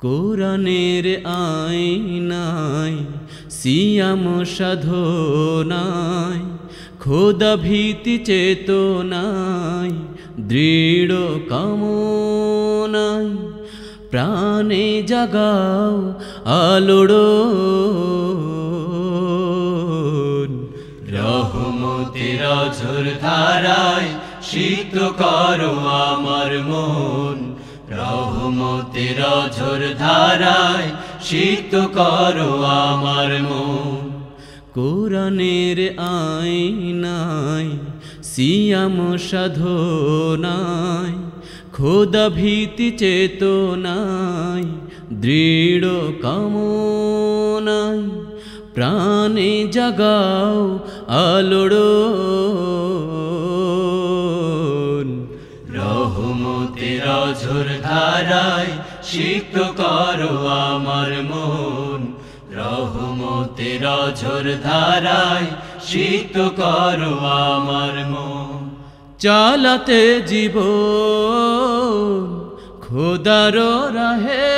কোরআনের আইনায় সিয়াম সাধনায়, খোদা ভীতি চেতনায়, দৃঢ় কামনায় প্রাণে জাগাও আলোড়ো রহমতের ঝোর ধারায় শীত করো আমার মন। রহমতের ঝোর ধারায় শীত করো আমার মন। কোরআনের আইনায় সিয়াম সাধনায়, খোদা ভীতি চেতনায়, দৃঢ় কামনায়, প্রাণে জাগাও আলোড়ো ঝোর ধারায় শীত করো আমার মন। রহমতের ঝোর ধারায় শীত করো আমার মন। চালাতে জীব খোদার রাহে।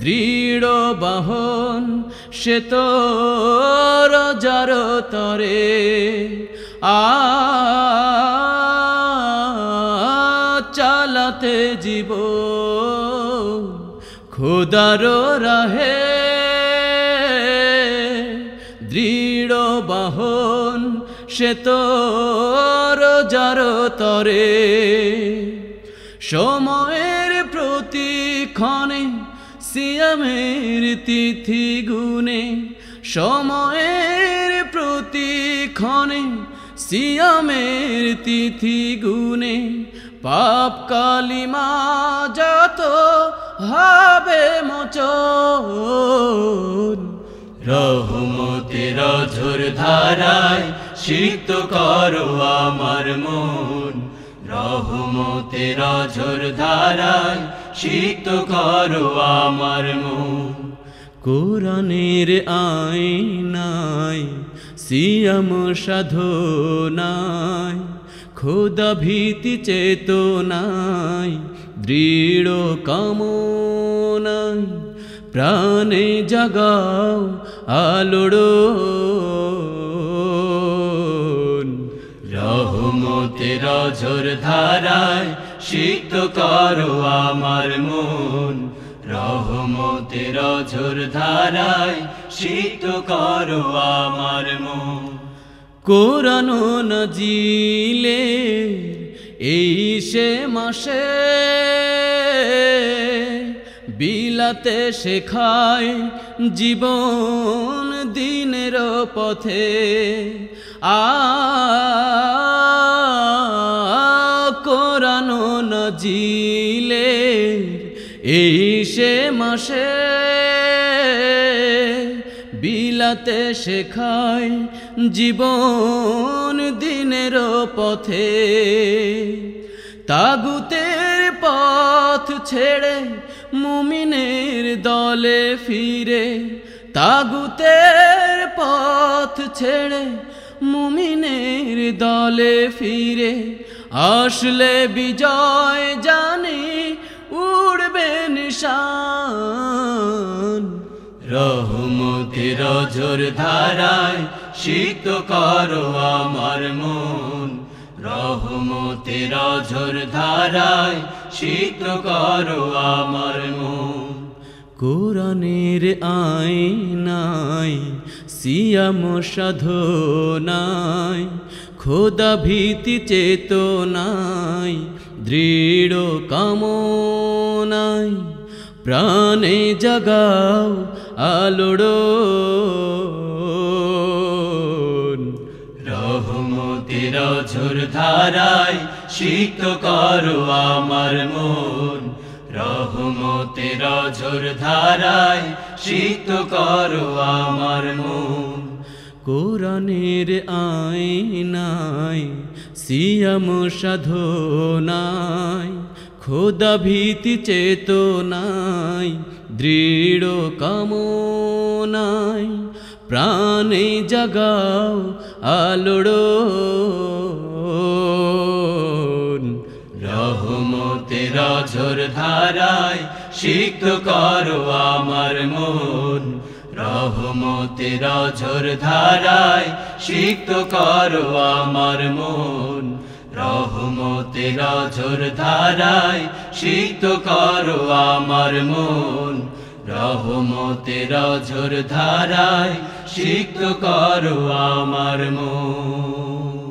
দৃঢ় বাহন সে তো যার তরে। আ খোদার রাহে, দৃঢ় বাহন সে তোর তরে। সময়ের প্রতিক্ষণে সিয়ামের তিথি গুণে, সময়ের প্রতিক্ষণে সিয়ামের তিথি গুণে, পাপ কালিমা যত হবে মোচন। রহমতের ঝোর ধারায় শীত করো আমার মন। রহমতের ঝোর ধারায় শীত করো আমার মন। কোরআনের আইনায় সিয়াম সাধনায়, খোদা ভীতি চেতনায় দৃঢ় কামনায় প্রাণে জাগাও আলোড়ো রহমতের ঝোর ধারায় শীত করো আমার মন। রহমতের ঝোর ধারায় শীত করো আমার মন। কোরআন নজিলে এই সে মাসে বিলাতে শেখায় জীবন দিনের পথে। আ নজিলে এই সে মাসে বিলাতে শেখায় জীবন দিনের পথে। তাগুতের পথ ছেড়ে মুমিনের দলে ফিরে। তাগুতের পথ ছেড়ে মুমিনের দলে ফিরে। আসলে বিজয় জানি উড়বে নিশান। রহমতের ঝোর ধারায় শীত করো আমার মন। রহমতের ঝোর ধারায় শীত করো আমার মন। কোরআনের আইনায় সিয়াম সাধনায় খোদা ভীতি চেতনায় দৃঢ় কামনায় প্রাণে জাগাও আলোড়ো রহমতের ঝোর ধারায় শীত করো আমার মন। রহমতের ঝোর ধারায় শীত করো আমার মন। কোরআনের আইনায় সিয়াম সাধনায় খোদা ভীতি চেতনায়, দৃঢ় কামনায় প্রাণে জাগাও আলোড়ো রহমতের ঝোর ধারায় সিক্ত করো আমার মন। রহমতের ঝোর ধারায় সিক্ত করো আমার মন। রহমতের ঝোর ধারায় শীত করো আমার মন। রহমতে রাজর ধারায় শীত করো আমার মন।